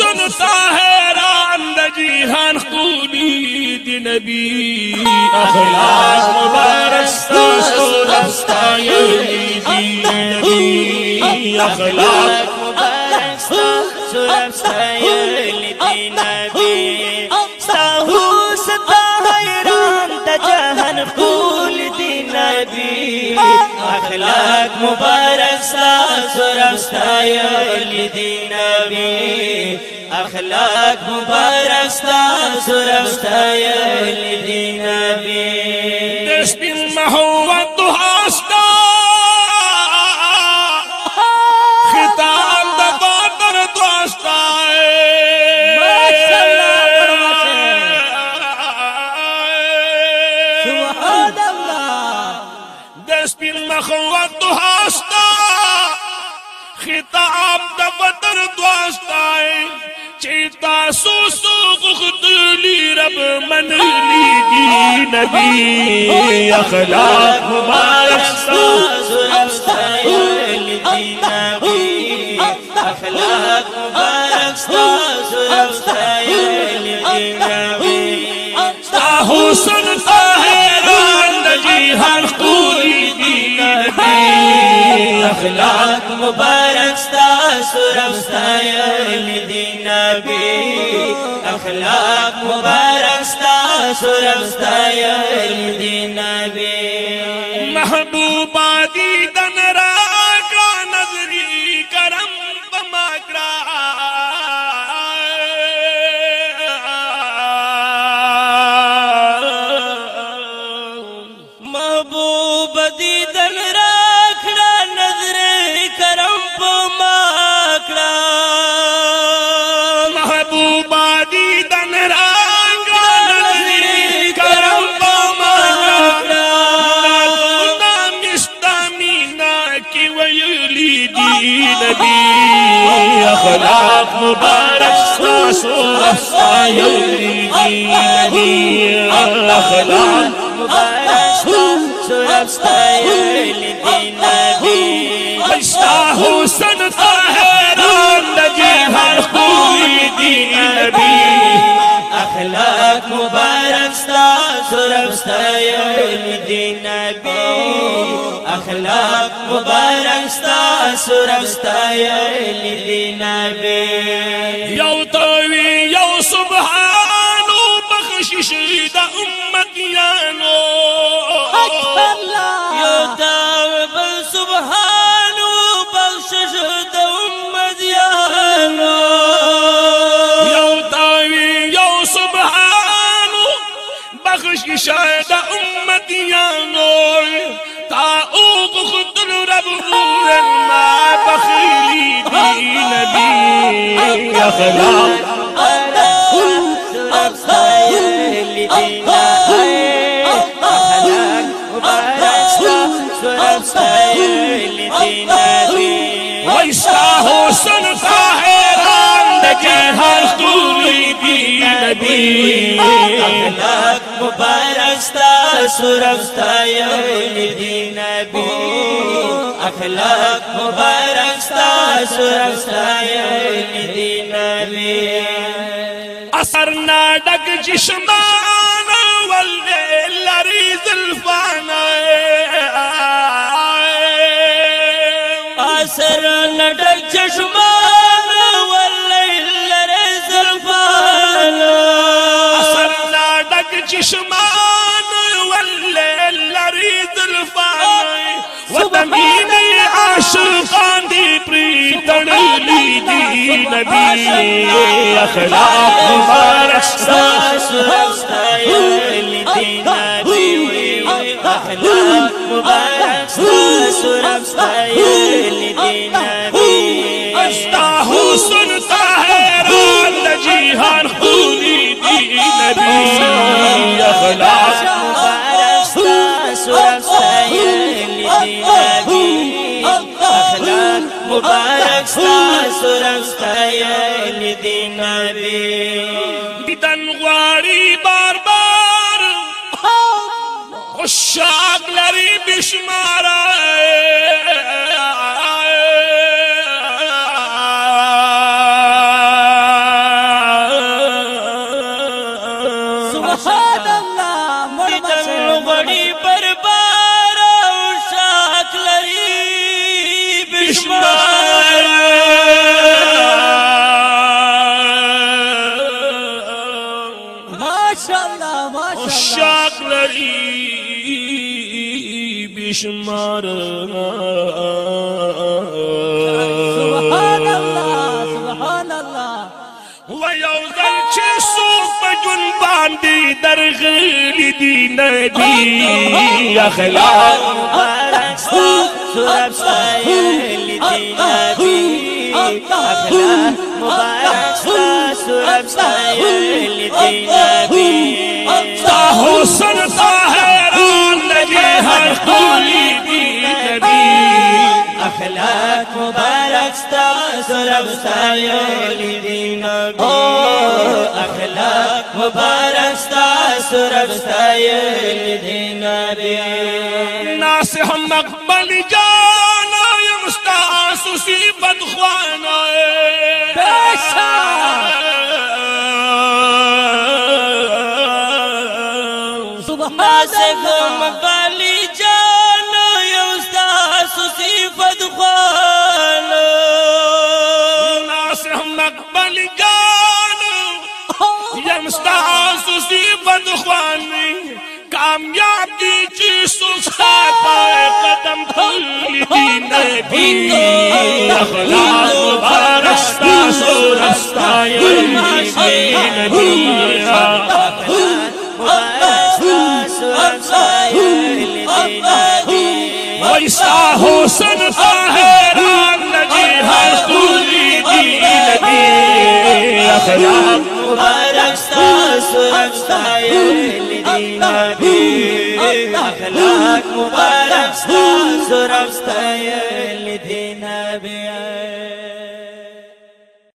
حسن طاهران د جهان خولي دی نبی اخلاص مبارک ستاسو رستا یلی دی نبی اخلاص مبارک ستاسو رستا یلی دی نبی أخلاق مبارک ستاسو رستا یلی دی نبی أخلاق مبارک ستاسو رستا یلی دی نبی د سپین محوت سپین محوت هاستا خطاب د بدر دوستا چې تاسو سو غختلی رب منلی دی نبی. اخلاق مبارک ستاسو اخلاق مبارک ستاسو ستا حسن طاهران اخلاق مبارک ستا سرب ستایم دی نبی اخلاق مبارک ستا سرب ستایم دی نبی محبوب اخلاق رستا یلی دی نبی أخلاق مبارک ستاسو رب ستایل دی نبی اشتا حسن طاهران د جهان خوی دی نبی أخلاق رب ستایل دی نبی اخلاق مبارک سرستا یې لیدنا به یو نبی اخلاق ویستا حسن طاهران د جهان خوی دی نبی. مبارک ستا سورب ستا یولی دی نبی. أخلاق مبارک ستا سورب ستا یولی دی نبی اثر ناڈک جشمان واللری زلفانا اثر نڈک چشمان واللیل رزلفان اثر ناڈک جشمان نبی نے عاشقان دی پریتن لی نبی اخلاق مبارک ساس لی نبی اخلاق مبارک ساس ستا سورب ستا یولی دی نبی. دیدن بار بار. خوشاک بشمار سبحان الله سبحان الله ويوزن چسو پجن باندی در غیل دی نبی اخلاق مبارک ستا سرب ستایل دی نبی اخلاق مبارک ستا ستایل دی نبی تا حسن تا حیران لگی ہر خولی دی نبی اخلاق مبارک ستا سرب ستایل دی نبی اخلاق مبارک ستا سرب ستایل دی نبی ناس هم مقبل جانا يمستعص صفت خوانا سبحان ناسف الله مقبلی جانو مصیبت خوالو ناسم مقبل گالو یمستا مصیبت خوانی کامیاب دی چیسو ساتا قدم دھولی نبی اخلاق بارستا سو رستا یلمی نبی اخلاق بارستا سو رستا ویسا حسن تا حیران لگی ہر أخلاق مبارک ستا سرب ستایل دی نبی اخلاق مبارک ستا سرب ستایل دی نبی